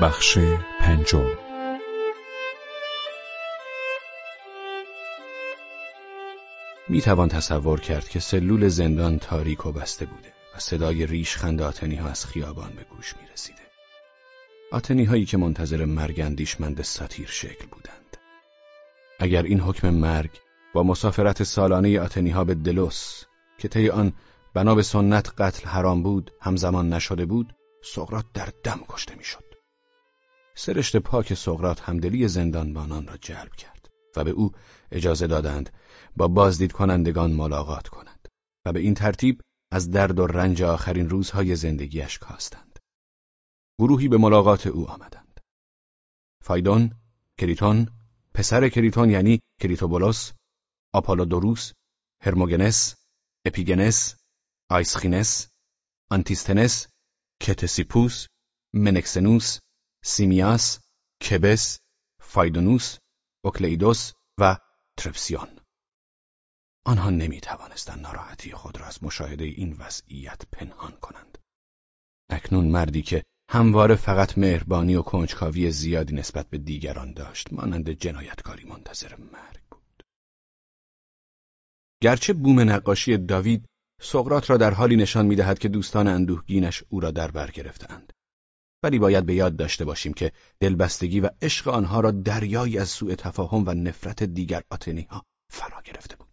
بخش پنجم می توان تصور کرد که سلول زندان تاریک و بسته بوده و صدای ریش خند آتنی ها از خیابان به گوش می رسیده. آتنی هایی که منتظر مرگ اندیشمند ساتیر شکل بودند. اگر این حکم مرگ با مسافرت سالانه آتنی ها به دلوس که طی آن بنا به سنت قتل حرام بود همزمان نشده بود سقرات در دم کشته می‌شد. سرشت پاک سقرات همدلی زندانبانان را جلب کرد و به او اجازه دادند با بازدید کنندگان ملاقات کند و به این ترتیب از درد و رنج آخرین روزهای زندگیش کاستند. گروهی به ملاقات او آمدند. فایدون، کریتون، پسر کریتون یعنی کریتوبولوس، آپولودوروس، هرموگنس، اپیگنس، آیسخینس، آنتیستنس، کتسیپوس، منکسنوس، سیمیاس، کبس، فایدونوس، اوکلیدس و ترپسیون. آنها نمی توانستند ناراحتی خود را از مشاهده این وضعیت پنهان کنند. اکنون مردی که همواره فقط مهربانی و کنجکاوی زیادی نسبت به دیگران داشت مانند جنایتکاری منتظر مرگ بود. گرچه بوم نقاشی داوید سقرات را در حالی نشان می‌دهد که دوستان اندوهگینش او را در بر گرفتند. ولی باید به یاد داشته باشیم که دلبستگی و عشق آنها را دریایی از سوء تفاهم و نفرت دیگر آتنی ها فرا گرفته بود.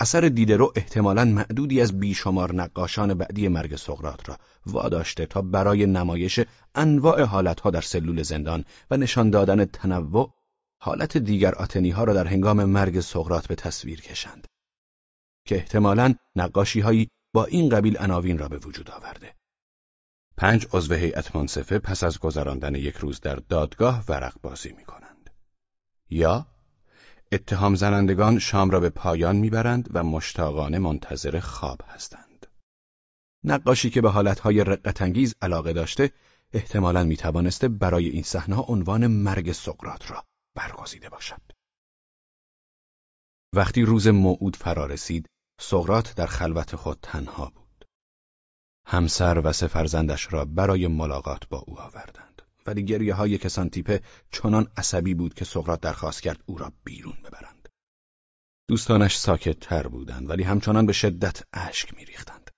اثر دیدرو احتمالاً معدودی از بیشمار نقاشان بعدی مرگ سقراط را واداشته تا برای نمایش انواع حالتها در سلول زندان و نشان دادن تنوع حالت دیگر آتنی ها را در هنگام مرگ سقراط به تصویر کشند که احتمالاً نقاشی هایی با این قبیل عناوین را به وجود آورده پنج عضو هیئت منصفه پس از گذراندن یک روز در دادگاه ورق بازی می کنند. یا اتهام زنندگان شام را به پایان می‌برند و مشتاقانه منتظر خواب هستند. نقاشی که به حالتهای رقتانگیز علاقه داشته احتمالاً می‌توانسته برای این صحنه عنوان مرگ سقرات را برگزیده باشد. وقتی روز موعود فرا رسید، سقرات در خلوت خود تنها بود. همسر و سه فرزندش را برای ملاقات با او آوردند. ولی گریه های کسان تیپه چنان عصبی بود که سقراط درخواست کرد او را بیرون ببرند. دوستانش ساکت تر بودند ولی همچنان به شدت اشک میریختند.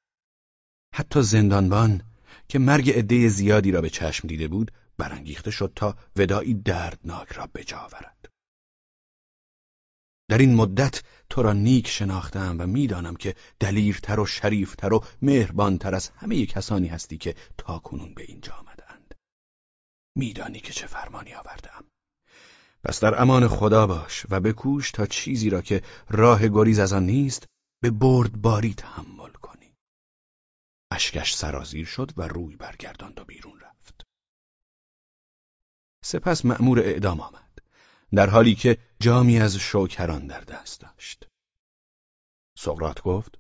حتی زندانبان که مرگ عده زیادی را به چشم دیده بود برانگیخته شد تا ودایی دردناک را بجا آورد. در این مدت تو را نیک شناختم و می‌دانم که دلیرتر و شریفتر و مهربانتر از همه کسانی هستی که تا کنون به اینجا آمد. میدانی که چه فرمانی آوردم. پس در امان خدا باش و بکوش تا چیزی را که راه گریز از آن نیست به بردباری تحمل کنی. اشکش سرازیر شد و روی برگرداند و بیرون رفت. سپس مأمور اعدام آمد. در حالی که جامی از شوکران در دست داشت. سقراط گفت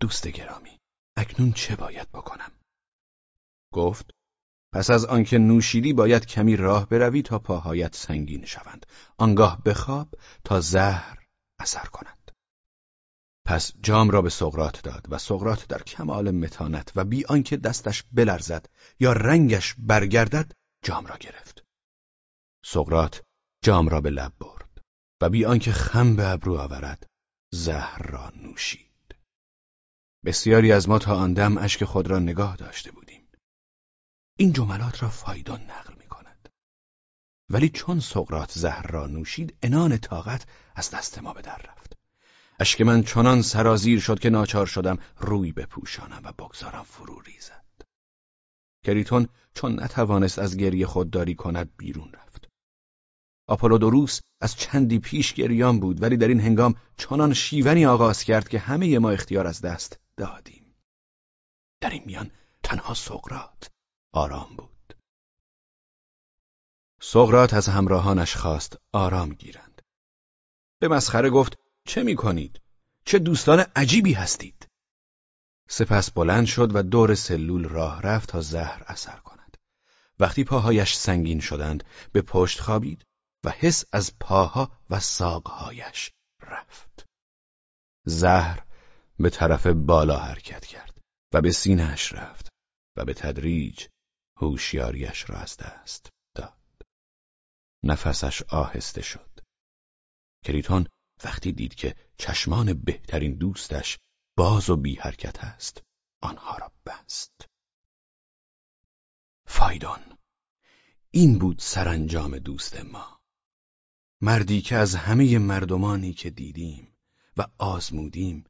دوست گرامی اکنون چه باید بکنم؟ گفت پس از آنکه نوشیدی باید کمی راه بروی تا پاهایت سنگین شوند. آنگاه بخواب تا زهر اثر کند. پس جام را به سقرات داد و سقرات در کمال متانت و بی آنکه دستش بلرزد یا رنگش برگردد جام را گرفت. سقرات جام را به لب برد و بی آنکه خم به ابرو آورد زهر را نوشید بسیاری از ما تا آن دم اشک خود را نگاه داشته بودیم این جملات را فایدان نقل می کند. ولی چون سقرات زهر را نوشید انان طاقت از دست ما به در رفت. اشک من چنان سرازیر شد که ناچار شدم روی بپوشانم و بگذارم فرو ریزد. کریتون چون نتوانست از گریه خودداری کند بیرون رفت. آپولودوروس از چندی پیش گریان بود ولی در این هنگام چنان شیونی آغاز کرد که همه ما اختیار از دست دادیم. در این میان تنها سقرات آرام بود. سقرات از همراهانش خواست آرام گیرند. به مسخره گفت چه می کنید؟ چه دوستان عجیبی هستید؟ سپس بلند شد و دور سلول راه رفت تا زهر اثر کند. وقتی پاهایش سنگین شدند به پشت خوابید و حس از پاها و ساقهایش رفت. زهر به طرف بالا حرکت کرد و به سینهش رفت و به تدریج هوشیاریش را از دست داد. نفسش آهسته شد. کریتون وقتی دید که چشمان بهترین دوستش باز و بی حرکت است آنها را بست. فایدون این بود سرانجام دوست ما. مردی که از همه مردمانی که دیدیم و آزمودیم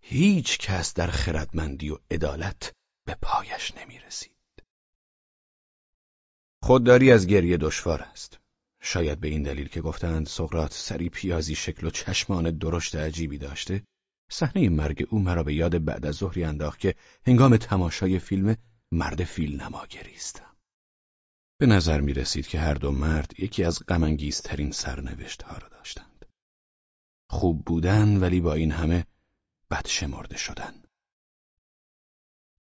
هیچ کس در خردمندی و عدالت به پایش نمی رسید. خودداری از گریه دشوار است. شاید به این دلیل که گفتند سقرات سری پیازی شکل و چشمان درشت عجیبی داشته صحنه مرگ او مرا به یاد بعد از ظهری انداخت که هنگام تماشای فیلم مرد فیل نما گریستم. به نظر می رسید که هر دو مرد یکی از غمانگیزترین سرنوشت ها را داشتند. خوب بودن ولی با این همه بد شمرده شدن.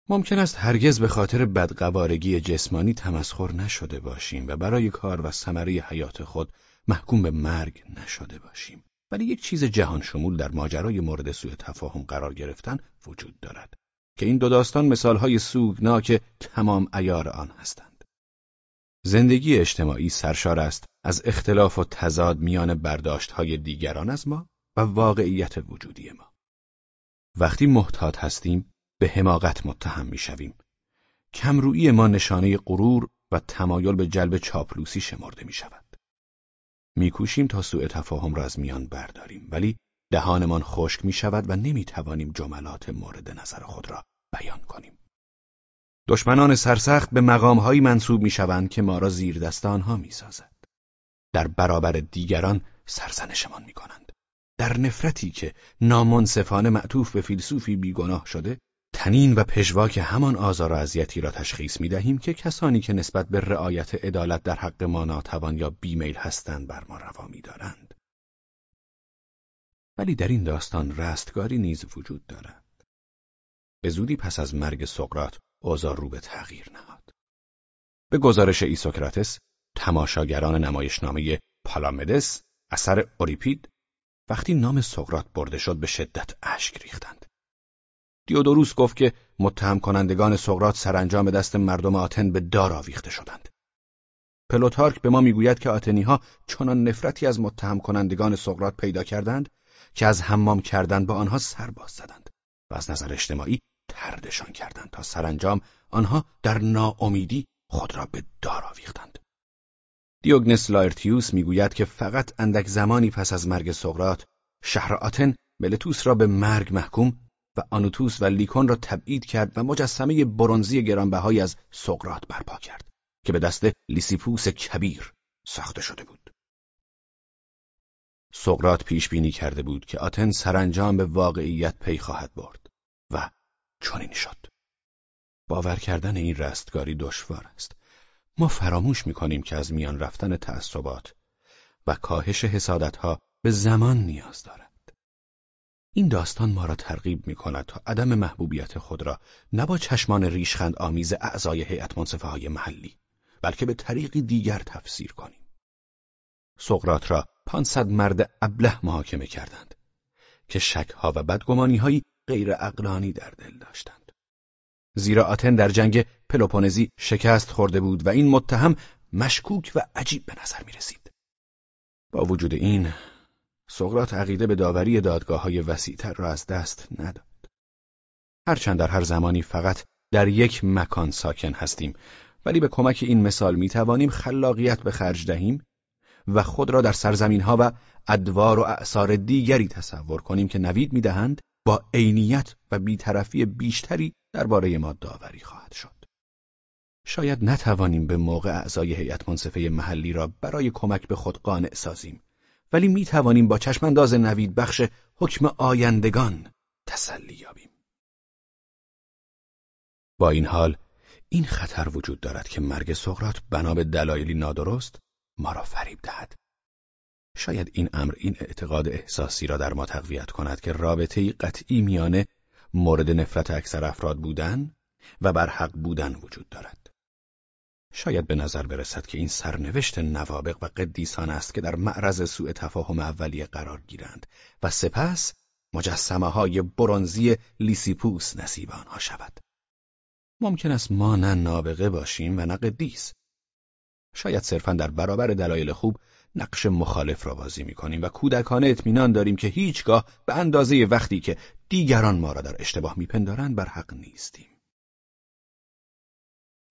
ممکن است هرگز به خاطر بدقوارگی جسمانی تمسخر نشده باشیم و برای کار و ثمره حیات خود محکوم به مرگ نشده باشیم. ولی یک چیز جهان شمول در ماجرای مورد سوء تفاهم قرار گرفتن وجود دارد که این دو داستان مثالهای سوگناک تمام ایار آن هستند. زندگی اجتماعی سرشار است از اختلاف و تضاد میان برداشتهای دیگران از ما و واقعیت وجودی ما. وقتی محتاط هستیم به حماقت متهم می‌شویم. کمرویی ما نشانه غرور و تمایل به جلب چاپلوسی شمرده می شود. میکوشیم تا سوء تفاهم را از میان برداریم ولی دهانمان خشک می شود و نمی توانیم جملات مورد نظر خود را بیان کنیم. دشمنان سرسخت به مقامهایی منصوب می شوند که ما را زیر دست آنها می سازد. در برابر دیگران سرزنشمان می کنند. در نفرتی که نامنصفانه معطوف به فیلسوفی بیگناه شده تنین و پژواک همان آزار و اذیتی را تشخیص می دهیم که کسانی که نسبت به رعایت عدالت در حق ما ناتوان یا بیمیل هستند بر ما روا می دارند. ولی در این داستان رستگاری نیز وجود دارد. به زودی پس از مرگ سقراط اوضاع رو به تغییر نهاد. به گزارش ایسوکراتس تماشاگران نمایشنامه پالامدس اثر اوریپید وقتی نام سقراط برده شد به شدت اشک ریختند. دیودوروس گفت که متهم کنندگان سقراط سرانجام دست مردم آتن به دار آویخته شدند. پلوتارک به ما می‌گوید که آتنی ها چنان نفرتی از متهم کنندگان سقراط پیدا کردند که از حمام کردن با آنها سر باز زدند و از نظر اجتماعی طردشان کردند تا سرانجام آنها در ناامیدی خود را به دار آویختند. دیوگنس لایرتیوس می‌گوید که فقط اندک زمانی پس از مرگ سقراط شهر آتن ملتوس را به مرگ محکوم و آنوتوس و لیکون را تبعید کرد و مجسمه برونزی گرانبهایی از سقراط برپا کرد که به دست لیسیپوس کبیر ساخته شده بود. سقرات پیش بینی کرده بود که آتن سرانجام به واقعیت پی خواهد برد چنین شد. باور کردن این رستگاری دشوار است. ما فراموش می‌کنیم که از میان رفتن تعصبات و کاهش حسادتها به زمان نیاز دارد. این داستان ما را ترغیب می کند تا عدم محبوبیت خود را نه با چشمان ریشخند آمیز اعضای هیئت منصفه های محلی بلکه به طریقی دیگر تفسیر کنیم. سقرات را پانصد مرد ابله محاکمه کردند که شکها و بدگمانی غیر اقلانی در دل داشتند. زیرا آتن در جنگ پلوپونزی شکست خورده بود و این متهم مشکوک و عجیب به نظر می رسید. با وجود این سقراط عقیده به داوری دادگاه های وسیعتر را از دست نداد. هرچند در هر زمانی فقط در یک مکان ساکن هستیم ولی به کمک این مثال می توانیم خلاقیت به خرج دهیم و خود را در سرزمین ها و ادوار و اعثار دیگری تصور کنیم که نوید می دهند با عینیت و بیطرفی بیشتری درباره ما داوری خواهد شد. شاید نتوانیم به موقع اعضای هیئت منصفه محلی را برای کمک به خود قانع سازیم ولی می توانیم با چشمانداز نوید بخش حکم آیندگان تسلی یابیم. با این حال این خطر وجود دارد که مرگ سقرات بنا به دلایلی نادرست ما را فریب دهد. شاید این امر این اعتقاد احساسی را در ما تقویت کند که رابطه قطعی میانه مورد نفرت اکثر افراد بودن و بر حق بودن وجود دارد. شاید به نظر برسد که این سرنوشت نوابق و قدیسان است که در معرض سوء تفاهم اولیه قرار گیرند و سپس مجسمه های برونزی لیسیپوس نصیب آنها شود. ممکن است ما نه نابغه باشیم و نه قدیس شاید صرفا در برابر دلایل خوب نقش مخالف را بازی می‌کنیم و کودکانه اطمینان داریم که هیچگاه به اندازه وقتی که دیگران ما را در اشتباه میپندارند بر حق نیستیم.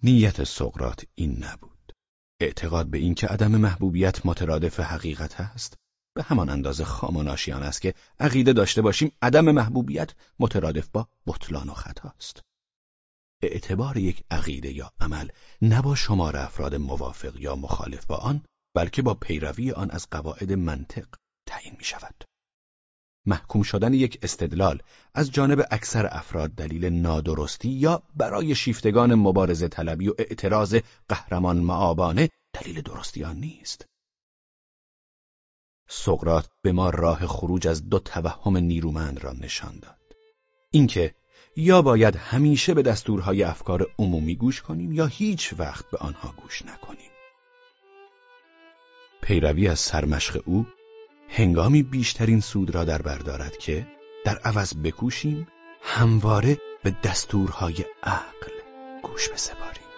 نیت سقرات این نبود. اعتقاد به اینکه عدم محبوبیت مترادف حقیقت است به همان اندازه خام و ناشیان است که عقیده داشته باشیم عدم محبوبیت مترادف با بطلان و خطاست. اعتبار یک عقیده یا عمل نه با شمار افراد موافق یا مخالف با آن بلکه با پیروی آن از قواعد منطق تعیین می شود. محکوم شدن یک استدلال از جانب اکثر افراد دلیل نادرستی یا برای شیفتگان مبارزه طلبی و اعتراض قهرمان معابانه دلیل درستی آن نیست. سقرات به ما راه خروج از دو توهم نیرومند را نشان داد. اینکه یا باید همیشه به دستورهای افکار عمومی گوش کنیم یا هیچ وقت به آنها گوش نکنیم. پیروی از سرمشق او هنگامی بیشترین سود را در بر دارد که در عوض بکوشیم همواره به دستورهای عقل گوش بسپاریم.